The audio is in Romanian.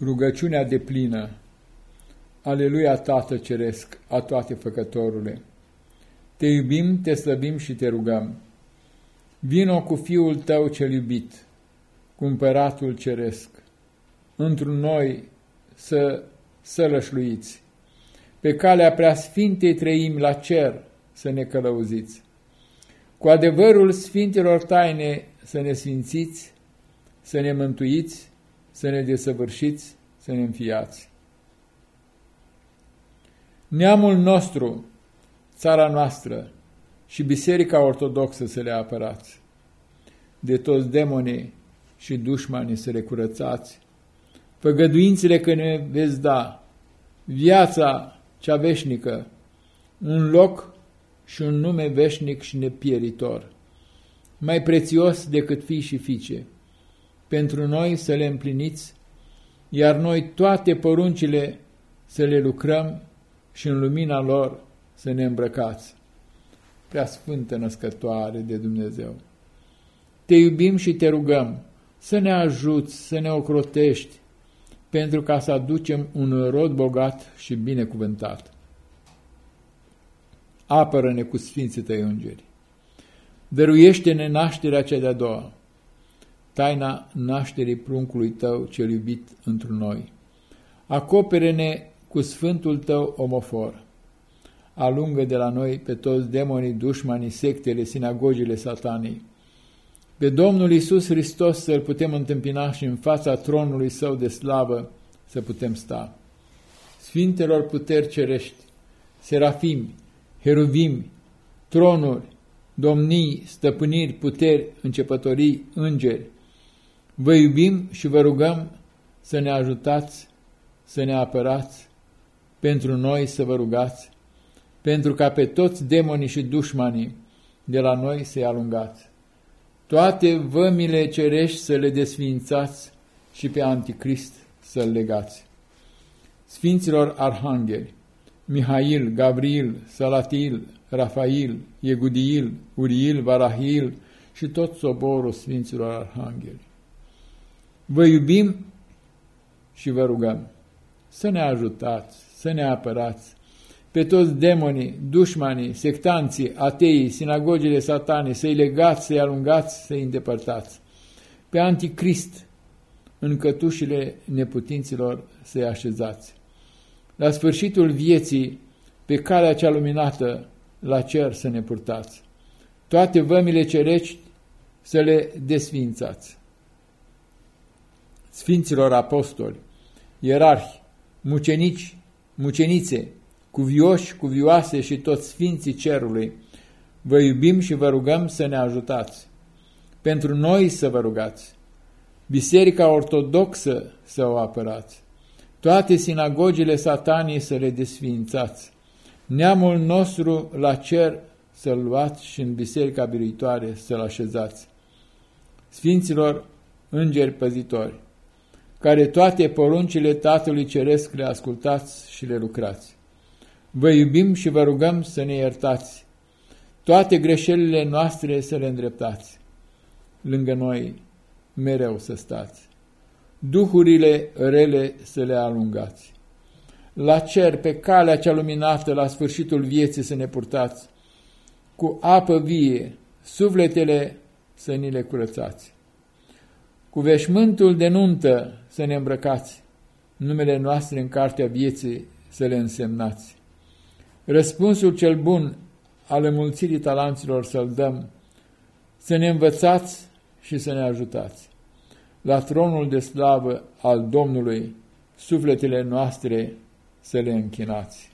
Rugăciunea de plină Aleluia, Tată Ceresc, a toate făcătorule! Te iubim, te slăbim și te rugăm. Vino cu Fiul Tău cel iubit, cu Împăratul Ceresc, într noi să sălășluiți, pe calea preasfintei trăim la cer să ne călăuziți, cu adevărul sfintelor taine să ne sfințiți, să ne mântuiți, să ne desăvârșiți, să ne înfiați. Neamul nostru, țara noastră și Biserica Ortodoxă să le apărați, de toți demonii și dușmanii să le curățați, făgăduințele că ne veți da, viața cea veșnică, un loc și un nume veșnic și nepieritor, mai prețios decât fii și fiice pentru noi să le împliniți, iar noi toate poruncile să le lucrăm și în lumina lor să ne îmbrăcați. Prea Sfântă Născătoare de Dumnezeu, te iubim și te rugăm să ne ajuți, să ne ocrotești, pentru ca să aducem un rod bogat și binecuvântat. Apără-ne cu Sfinții Tăi Îngeri. Dăruiește-ne nașterea cea de-a doua taina nașterii pruncului tău cel iubit într noi. Acopere-ne cu sfântul tău omofor. Alungă de la noi pe toți demonii, dușmanii, sectele, sinagogile satanii. Pe Domnul Isus Hristos să-L putem întâmpina și în fața tronului Său de slavă să putem sta. Sfintelor puteri cerești, serafimi, heruvimi, tronuri, domnii, stăpâniri, puteri, începătorii, îngeri, Vă iubim și vă rugăm să ne ajutați, să ne apărați, pentru noi să vă rugați, pentru ca pe toți demonii și dușmanii de la noi să-i alungați. Toate vămile cerești să le desfințați și pe anticrist să-l legați. Sfinților arhangheli, Mihail, Gabriel, Salatil, Rafail, Egudiil, Uriil, Varahil și tot soborul Sfinților arhangheli. Vă iubim și vă rugăm să ne ajutați, să ne apărați pe toți demonii, dușmanii, sectanții, ateii, sinagogile satanii, să-i legați, să-i alungați, să-i îndepărtați. Pe anticrist, în cătușile neputinților să-i așezați. La sfârșitul vieții, pe calea cea luminată, la cer să ne purtați. Toate vămile cerești să le desfințați. Sfinților Apostoli, ierarhi, mucenici, mucenițe, cuvioși, cuvioase și toți Sfinții Cerului, vă iubim și vă rugăm să ne ajutați. Pentru noi să vă rugați. Biserica Ortodoxă să o apărați. Toate sinagogile satanii să le desfințați. Neamul nostru la cer să-l luați și în biserica biruitoare să-l așezați. Sfinților îngeri păzitori, care toate poruncile Tatălui Ceresc le ascultați și le lucrați. Vă iubim și vă rugăm să ne iertați, toate greșelile noastre să le îndreptați. Lângă noi mereu să stați, duhurile rele să le alungați. La cer, pe calea cea luminată, la sfârșitul vieții să ne purtați, cu apă vie, sufletele să ni le curățați cu veșmântul de nuntă să ne îmbrăcați, numele noastre în cartea vieții să le însemnați. Răspunsul cel bun al înmulțirii talanților să-l dăm, să ne învățați și să ne ajutați. La tronul de slavă al Domnului, sufletele noastre să le închinați.